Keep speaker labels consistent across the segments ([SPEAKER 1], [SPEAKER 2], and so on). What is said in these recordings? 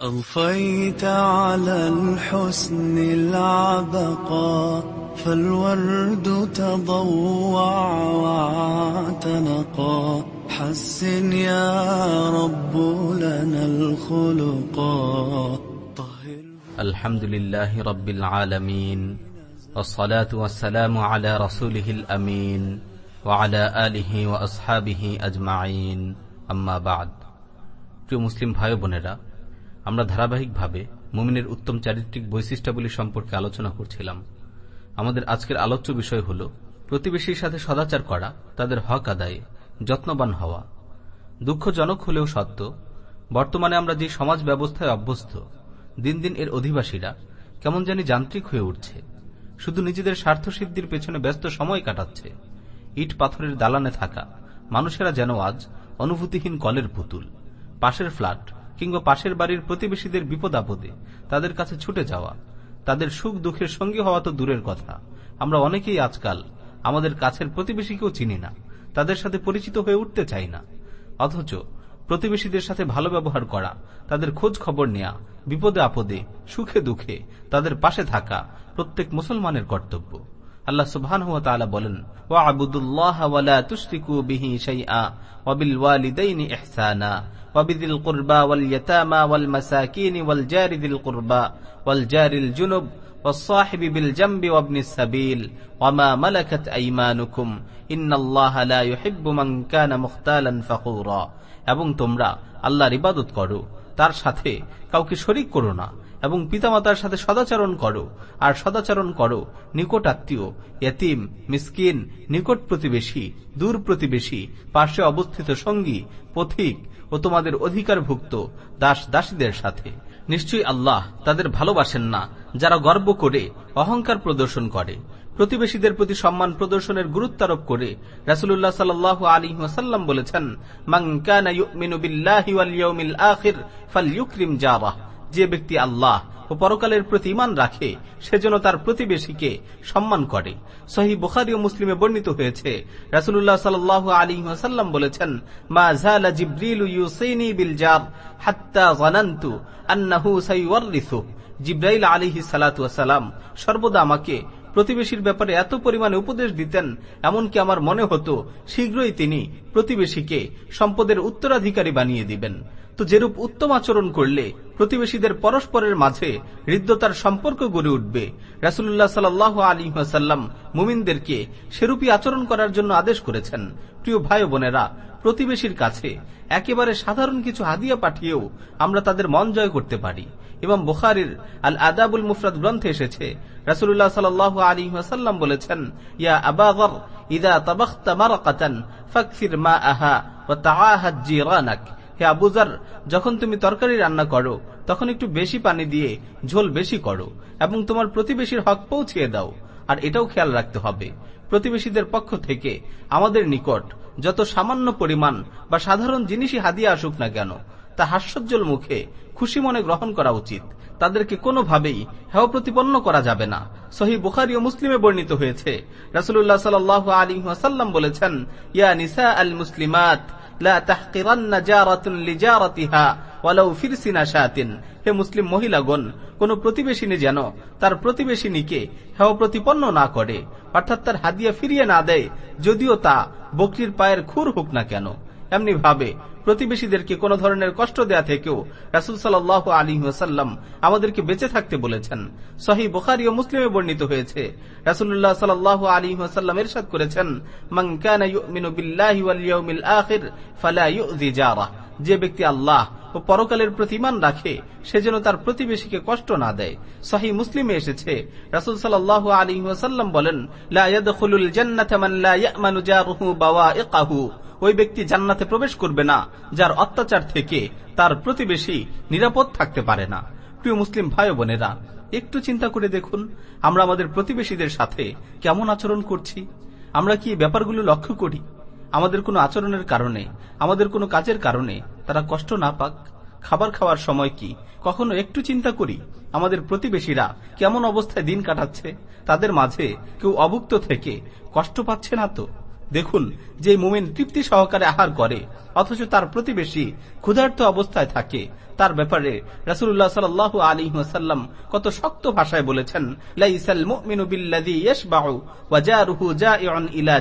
[SPEAKER 1] أضفيت على الحسن العبقى فالورد تضوع واعتنقا حسن يا رب لنا الخلقا طهر
[SPEAKER 2] الحمد لله رب العالمين والصلاة والسلام على رسوله الأمين وعلى آله وأصحابه أجمعين أما بعد প্রিয় মুসলিম ভাই বোনেরা আমরা ধারাবাহিকভাবে মুমিনের উত্তম চারিত্রিক বৈশিষ্ট্যাবলী সম্পর্কে আলোচনা করছিলাম। আমাদের আজকের আলোচ্য বিষয় হল প্রতিবেশীর সাথে সদাচার করা, তাদের হক আদায়ে, যত্নবান হওয়া। দুঃখজনক হলেও সত্য, বর্তমানে আমরা যে সমাজ ব্যবস্থায় অভ্যস্ত, দিন দিন এর অধিবাসীরা কেমন জানি যান্ত্রিক হয়ে উঠছে। শুধু নিজেদের স্বার্থসিদ্ধির পেছনে ব্যস্ত সময় কাটাচ্ছে। ইট পাথরের দালানে থাকা মানুষেরা যেন আজ অনুভূতিহীন কলের পুতুল, পাশের ফ্ল্যাট কিংবা পাশের বাড়ির প্রতিবেশীদের বিপদ আপদে, তাদের কাছে ছুটে যাওয়া, তাদের সুখ দুঃখের সঙ্গী হওয়া তো দূরের কথা। আমরা অনেকেই আজকাল আমাদের কাছের প্রতিবেশীকেও চিনি না, তাদের সাথে পরিচিত হয়ে উঠতে চাই না। অথচ প্রতিবেশীদের সাথে ভালো ব্যবহার করা, তাদের খোঁজ খবর নেয়া, বিপদে আপদে, সুখে দুঃখে, তাদের পাশে থাকা প্রত্যেক মুসলমানের কর্তব্য। আল্লাহ সুবহান হুয়া তাআলা বলেন, ওয়া আবুদুল্লাহ ওয়ালা তুশরিকু বিহি শাইআ ওয়াবিল ওয়ালিদাইনি ইহসানা। وبذي القربى واليتامى والمساكين والجار ذي القربى والجار الجنب والصاحب بالجنب وابن السبيل وما ملكت أيمانكم إن الله لا يحب من كان مختالا فخورا এবং তোমরা আল্লাহর ইবাদত করো তার সাথে কাউকে শরিক করো না এবং পিতামাতার সাথে সদাচরণ করো, আর সদাচরণ করো নিকট আত্মীয় এতিম, মিসকিন, নিকট প্রতিবেশী, দূর প্রতিবেশী পাশে অবস্থিত সঙ্গী, পথিক ও তোমাদের অধিকারভুক্ত দাস দাসীদের সাথে। নিশ্চয়ই আল্লাহ তাদের ভালোবাসেন না, যারা গর্ব করে, অহংকার প্রদর্শন করে। প্রতিবেশীদের প্রতি সম্মান প্রদর্শনের গুরুত্ব আরোপ করে রাসুল্লাহ সাল আলী বলেছেন যে ব্যক্তি আল্লাহ ও পরকালের প্রতি ইমান রাখে সেজন্য তার প্রতিবেশীকে সম্মান করে। সহি বুখারি ও মুসলিমে বর্ণিত হয়েছে রাসুল্লাহ সাল আলী ওয়াসাল্লাম বলেছেন, মা ঝালা জিব্রিল ইউসেনি বিল জাব হাত্তা জানান্তু আন্নাহু সাইওয়ারিসু জিব্রাইল আলিহি সালাম সর্বদা আমাকে প্রতিবেশীর ব্যাপারে এত পরিমাণে উপদেশ দিতেন, এমনকি আমার মনে হতো, শীঘ্রই তিনি প্রতিবেশীকে সম্পদের উত্তরাধিকারী বানিয়ে দিবেন। তো যেরূপ উত্তম আচরণ করলে প্রতিবেশীদের পরস্পরের মাঝে হৃদ্যতার সম্পর্ক গড়ে উঠবে। রাসুল্লাহ সাল আলী সাল্লাম মুমিনদেরকে সেরূপী আচরণ করার জন্য আদেশ করেছেন। প্রিয় ভাই বোনেরা, প্রতিবেশীর কাছে একেবারে সাধারণ কিছু হাদিয়া পাঠিয়েও আমরা তাদের মন জয় করতে পারি। এবং বুখারির আল আদাবুল মুফরাদ গ্রন্থে এসেছে রাসুল্লাহ সাল আলী সাল্লাম বলেছেন, ইয়া আবাগর ইদা তাবাখতা মারাকাতান ফাকফির মা আহা ও তাআহাদ জিরানাক। হে আবুজার যখন তুমি তরকারি রান্না করো, তখন একটু বেশি পানি দিয়ে ঝোল বেশি করো এবং তোমার প্রতিবেশীর হক পৌঁছিয়ে দাও, আর এটাও খেয়াল রাখতে হবে। প্রতিবেশীদের পক্ষ থেকে আমাদের নিকট যত সামান্য পরিমাণ বা সাধারণ জিনিসই হাদিয়ে আসুক না কেন, তা হাস্যজ্জ্বল মুখে খুশি মনে গ্রহণ করা উচিত। তাদেরকে কোনোভাবেই হেয় প্রতিপন্ন করা যাবে না। সহি বুখারি ও মুসলিমে বর্ণিত হয়েছে রাসুল্লাহ সাল আলী ওয়াসাল্লাম বলেছেন, ইয়া নিসা আল মুসলিমাত হে মুসলিম মহিলাগণ, কোন প্রতিবেশিনী যেন তার প্রতিবেশিনীকে হেও প্রতিপন্ন না করে, অর্থাৎ তার হাদিয়া ফিরিয়ে না দেয়, যদিও তা বকরির পায়ের খুর হোক না কেন, এমনি ভাবে প্রতিবেশীদেরকে কোন ধরনের কষ্ট দেয়া থেকেও রাসুল সাল আলী ওসাল্লাম আমাদেরকে বেঁচে থাকতে বলেছেন। সহি বোখারি ও মুসলিমে বর্ণিত হয়েছে রাসুল্লাহ সাল আলী ওসাল্লাম এরশাদ করেছেন যে ব্যক্তি আল্লাহ ও পরকালের প্রতিমান রাখে, সে যেন তার প্রতিবেশীকে কষ্ট না দেয়। সহি মুসলিমে এসেছে, রাসুল সাল আলী ওসাল্লাম বলেন ওই ব্যক্তি জান্নাতে প্রবেশ করবে না, যার অত্যাচার থেকে তার প্রতিবেশী নিরাপদ থাকতে পারে না। প্রিয় মুসলিম ভাই বোনেরা, একটু চিন্তা করে দেখুন, আমরা আমাদের প্রতিবেশীদের সাথে কেমন আচরণ করছি? আমরা কি ব্যাপারগুলো লক্ষ্য করি? আমাদের কোনো আচরণের কারণে, আমাদের কোনো কাজের কারণে তারা কষ্ট না পাক? খাবার খাওয়ার সময় কি কখনো একটু চিন্তা করি, আমাদের প্রতিবেশীরা কেমন অবস্থায় দিন কাটাচ্ছে? তাদের মাঝে কেউ অভুক্ত থেকে কষ্ট পাচ্ছে না তো? দেখুন যে মুমিন তৃপ্তি সহকারে আহার করে অথচ তার প্রতিবেশী ক্ষুধার্ত অবস্থায় থাকে। তার ব্যাপারে রাসুল্লাহ সাল আলী ওয়াসাল্লাম কত শক্ত ভাষায় বলেছেন ইলা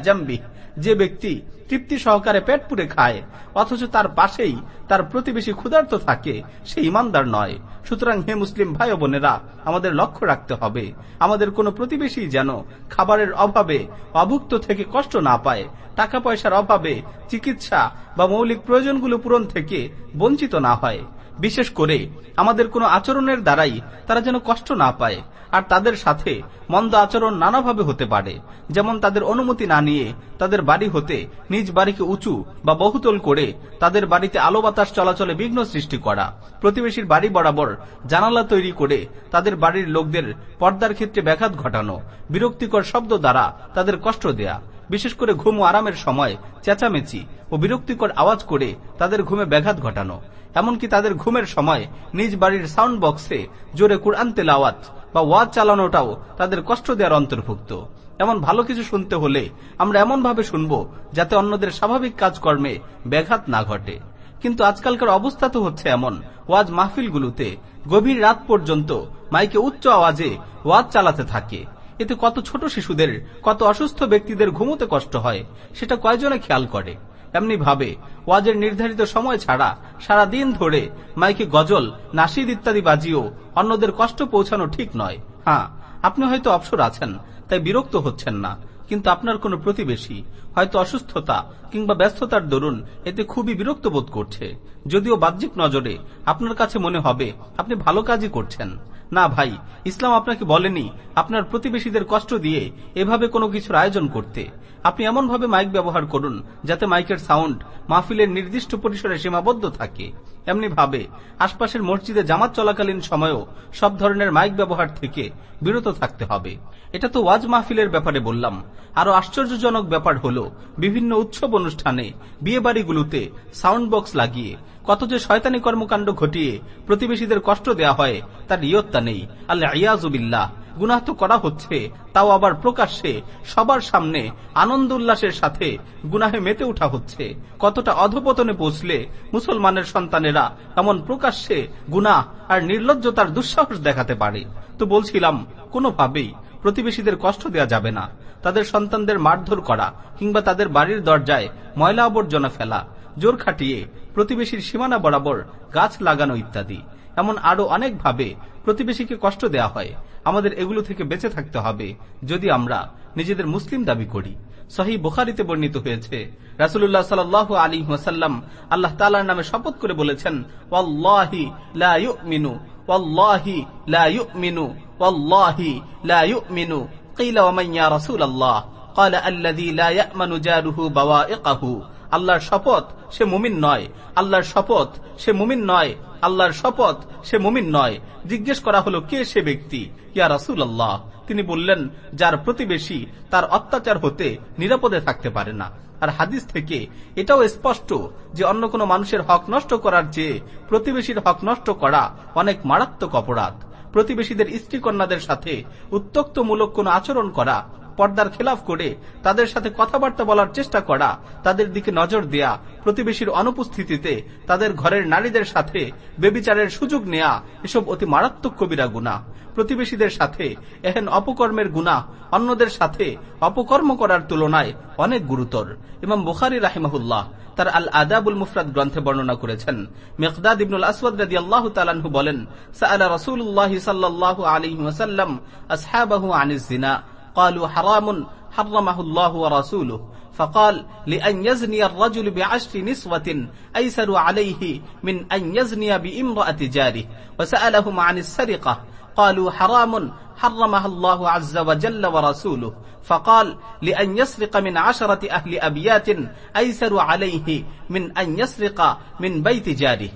[SPEAKER 2] যে ব্যক্তি তৃপ্তি সহকারে পেট পুরে খায়, অথচ তার পাশেই তার প্রতিবেশী ক্ষুধার্ত থাকে, সে ইমানদার নয়। সুতরাং হে মুসলিম ভাই বোনেরা, আমাদের লক্ষ্য রাখতে হবে। আমাদের কোনো প্রতিবেশী যেন খাবারের অভাবে অভুক্ত থেকে কষ্ট না পায় টাকা পয়সার অভাবে চিকিৎসা বা মৌলিক প্রয়োজনগুলো পূরণ থেকে বঞ্চিত না হয়। বিশেষ করে আমাদের কোনো আচরণের দ্বারাই তারা যেন কষ্ট না পায়, আর তাদের সাথে মন্দ আচরণ নানাভাবে হতে পারে। যেমন তাদের অনুমতি না নিয়ে তাদের বাড়ি হতে নিজ বাড়িকে উঁচু বা বহুতল করে তাদের বাড়িতে আলো বাতাস চলাচলে বিঘ্ন সৃষ্টি করা। প্রতিবেশীর বাড়ি বরাবর জানালা তৈরি করে তাদের বাড়ির লোকদের পর্দার ক্ষেত্রে ব্যাঘাত ঘটানো, বিরক্তিকর শব্দ দ্বারা তাদের কষ্ট দেয়া। বিশেষ করে ঘুম আরামের সময় চেঁচামেচি ও বিরক্তিকর আওয়াজ করে তাদের ঘুমে ব্যাঘাত ঘটানো। এমনকি তাদের ঘুমের সময় নিজ বাড়ির সাউন্ড বক্সে জোরে কুরআন তেলাওয়াত বা ওয়াজ চালানোটাও তাদের কষ্ট দেওয়ার অন্তর্ভুক্ত। এমন ভালো কিছু শুনতে হলে আমরা এমনভাবে শুনব যাতে অন্যদের স্বাভাবিক কাজকর্মে ব্যাঘাত না ঘটে। কিন্তু আজকালকার অবস্থা তো হচ্ছে এমন, ওয়াজ মাহফিলগুলোতে গভীর রাত পর্যন্ত মাইকে উচ্চ আওয়াজে ওয়াজ চালাতে থাকে। এতে কত ছোট শিশুদের, কত অসুস্থ ব্যক্তিদের ঘুমোতে কষ্ট হয়, সেটা কয়জনে খেয়াল করে? এমনি ভাবে, ওয়াজের নির্ধারিত সময় ছাড়া সারা দিন ধরে মাইকে গজল, নাসিদ ইত্যাদি বাজিও অন্যদের কষ্ট পৌঁছানো ঠিক নয়। হ্যাঁ আপনি হয়তো অবসর আছেন, তাই বিরক্ত হচ্ছেন না, কিন্তু আপনার কোনো প্রতিবেশী, হয়তো অসুস্থতা কিংবা ব্যস্ততার দরুন এতে খুবই বিরক্ত বোধ করছে। যদিও বাহ্যিক নজরে আপনার কাছে মনে হবে আপনি ভালো কাজই করছেন না ভাই, ইসলাম আপনাকে বলেনি, আপনার প্রতিবেশীদের কষ্ট দিয়ে এভাবে কোনো কিছুর আয়োজন করতে। আপনি এমনভাবে মাইক ব্যবহার করুন, যাতে মাইকের সাউন্ড মাহফিলের নির্দিষ্ট পরিসরে সীমাবদ্ধ থাকে। এমনি ভাবে, আশপাশের মসজিদে জামাত চলাকালীন সময়েও সব ধরনের মাইক ব্যবহার থেকে বিরত থাকতে হবে। এটা তো ওয়াজ মাহফিলের ব্যাপারে বললাম। আরও আশ্চর্যজনক ব্যাপার হল, বিভিন্ন উৎসব অনুষ্ঠানে বিয়ে বাড়িগুলোতে সাউন্ড বক্স লাগিয়ে কত যে শয়তানি কর্মকাণ্ড ঘটিয়ে প্রতিবেশীদের কষ্ট দেয়া হয়, তার ইয়ত্তা নেই। আল্লাহ ইয়াজুবিল্লাহ গুনাহ তো করা হচ্ছে, তাও আবার প্রকাশ্যে সবার সামনে আনন্দ উল্লাসের সাথে গুনাহে মেতে উঠা হচ্ছে। কতটা অধপতনে পৌঁছলে মুসলমানের সন্তানেরা এমন প্রকাশ্যে গুনাহ আর নির্লজ্জতার দুঃসাহস দেখাতে পারে। তো বলছিলাম, কোনোভাবেই প্রতিবেশীদের কষ্ট দেয়া যাবে না। তাদের সন্তানদের মারধর করা কিংবা তাদের বাড়ির দরজায় ময়লা আবর্জনা ফেলা জোর খাটিয়ে প্রতিবেশীর সীমানা বরাবর গাছ লাগানো ইত্যাদি এমন আরো অনেকভাবে প্রতিবেশীকে কষ্ট দেয়া হয় আমাদের এগুলো থেকে বেঁচে থাকতে হবে যদি আমরা নিজেদের মুসলিম দাবি করি সহি বুখারিতে বর্ণিত হয়েছে রাসুল্লাহ সাল আলী ওয়াসাল্লাম আল্লাহ তালার নামে শপথ করে বলেছেন ওয়াল্লাহি লা ইউমিনু ওয়াল্লাহি লা ইউমিনু ওয়াল্লাহি লা ইউমিনু قيل ومن يا رسول الله قال الذي لا يأمن جاره بوائقه আল্লাহর শপথ, সে মুমিন নয়। আল্লাহর শপথ, সে মুমিন নয়। আল্লাহর শপথ, সে মুমিন নয়। জিজ্ঞেস করা হলো, কে সে ব্যক্তি? ইয়া রাসুল আল্লাহ তিনি বললেন, যার প্রতিবেশী তার অত্যাচার হতে নিরাপদে থাকতে পারে না। আর হাদিস থেকে এটাও স্পষ্ট যে অন্য কোনো মানুষের হক নষ্ট করার চেয়ে প্রতিবেশীর হক নষ্ট করা অনেক মারাত্মক অপরাধ। প্রতিবেশীদের স্ত্রী কন্যাদের সাথে উত্তক্তমূলক কোন আচরণ করা পর্দার খেলাফ করে তাদের সাথে কথাবার্তা বলার চেষ্টা করা, তাদের দিকে নজর দেয়া, প্রতিবেশীর অনুপস্থিতিতে তাদের ঘরের নারীদের সাথে বেবিচারের সুযোগ নেয়া, এসব অতি মারাত্মক কবিরা গুণা। প্রতিবেশীদের সাথে এহেন অপকর্মের গুণা অন্যদের সাথে অপকর্ম করার তুলনায় অনেক গুরুতর। এবং বুখারি রাহিমাহুল্লাহ তার আল আদাবুল মুফরাদ গ্রন্থে বর্ণনা করেছেন। মেকদাদ ইবনুল আসওয়াদ রাদি আল্লাহ তালাহু বলেন, সাআলা রাসূলুল্লাহ সাল্লাল্লাহু আলাইহি ওয়াসাল্লাম আসহাবাহু আনিস জিনা। قالوا حرام حرمه الله ورسوله. فقال لأن يزني الرجل بعشر نسوة أيسر عليه من أن يزني بامرأة جاره. وسألهم عن السرقة. قالوا حرام حرمها الله عز وجل ورسوله. فقال لأن يسرق من عشرة أهل أبيات أيسر عليه من أن يسرق من بيت جاره.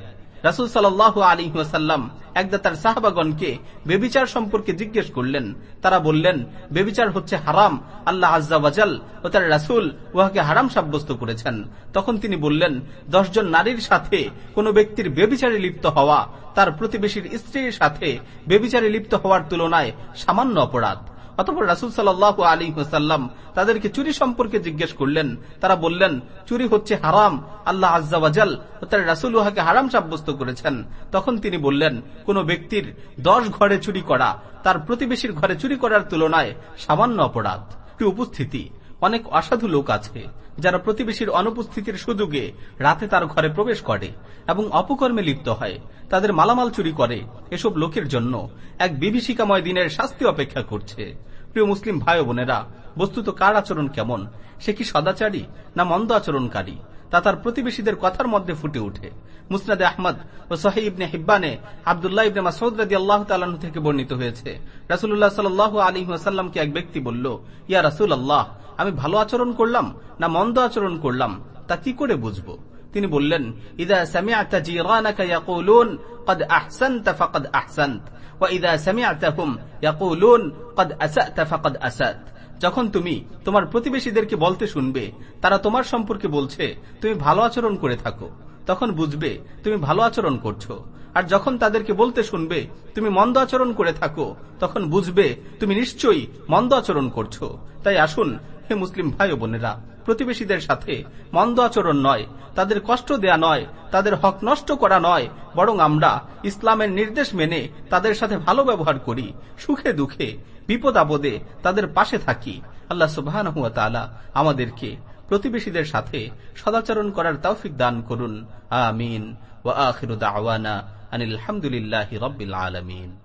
[SPEAKER 2] রাসুল সাল্লাহ আলী ওয়াসাল্লাম একদা তার সাহাবাগণকে বেবিচার সম্পর্কে জিজ্ঞেস করলেন। তারা বললেন, বেবিচার হচ্ছে হারাম। আল্লাহ আজ্জাওয়াজাল ও তার রাসুল উহাকে হারাম সাব্যস্ত করেছেন। তখন তিনি বললেন দশজন নারীর সাথে কোন ব্যক্তির বেবিচারে লিপ্ত হওয়া, তার প্রতিবেশীর স্ত্রীর সাথে বেবিচারে লিপ্ত হওয়ার তুলনায় সামান্য অপরাধ। অতপর রাসুল সাল আলী হুসাল্লাম তাদেরকে চুরি সম্পর্কে জিজ্ঞেস করলেন। তারা বললেন, চুরি হচ্ছে হারাম। আল্লাহ আজাল ও তার রাসুল উহাকে হারাম সাব্যস্ত করেছেন। তখন তিনি বললেন, কোন ব্যক্তির দশ ঘরে চুরি করা, তার প্রতিবেশীর ঘরে চুরি করার তুলনায় সামান্য অপরাধ। উপস্থিতি? অনেক অসাধু লোক আছে, যারা প্রতিবেশীর অনুপস্থিতির সুযোগে রাতে তার ঘরে প্রবেশ করে এবং অপকর্মে লিপ্ত হয়। তাদের মালামাল চুরি করে এসব লোকের জন্য এক বিভীষিকাময় দিনের শাস্তি অপেক্ষা করছে। প্রিয় মুসলিম ভাই বোনেরা, বস্তুত কার আচরণ কেমন? সে কি সদাচারী না মন্দ আচরণকারী? তা তার প্রতিবেশীদের কথার মধ্যে ফুটে উঠে মুসনাদে আহমদ ও সাহি ইবনে হিব্বানে আবদুল্লাহ ইবনে মাসউদ রাদি আল্লাহ তালাহ থেকে বর্ণিত হয়েছে রাসুল্লাহ সাল আলী আসাল্লামকে এক ব্যক্তি বলল ইয়া রাসুল আল্লাহ আমি ভালো আচরণ করলাম না মন্দ আচরণ করলাম তা কি করে বুঝবো তিনি বললেন ইদা সামিআতা জিরানাকা ইয়াকুলুন قد احسنت فقد احسنت واذا سمعتهم يقولون قد اسأت فقد اسأت যখন তুমি তোমার প্রতিবেশীদেরকে বলতে শুনবে, তারা তোমার সম্পর্কে বলছে, তুমি ভালো আচরণ করে থাকো। তখন বুঝবে, তুমি ভালো আচরণ করছ। আর যখন তাদেরকে বলতে শুনবে, তুমি মন্দ আচরণ করে থাকো, তখন বুঝবে, তুমি নিশ্চয়ই মন্দ আচরণ করছ। তাই আসুন, হে মুসলিম ভাই বোনেরা প্রতিবেশীদের সাথে মন্দ আচরণ নয়, তাদের কষ্ট দেয়া নয়, তাদের হক নষ্ট করা নয়, বরং আমরা ইসলামের নির্দেশ মেনে তাদের সাথে ভালো ব্যবহার করি, সুখে দুঃখে, বিপদ আপদে তাদের পাশে থাকি। আল্লাহ সুবাহ আমাদেরকে প্রতিবেশীদের সাথে সদাচরণ করার তৌফিক দান করুন। আমিন। ওয়া আখিরু দাওয়ানা আনিল হামদুলিল্লাহি রাব্বিল আলামিন।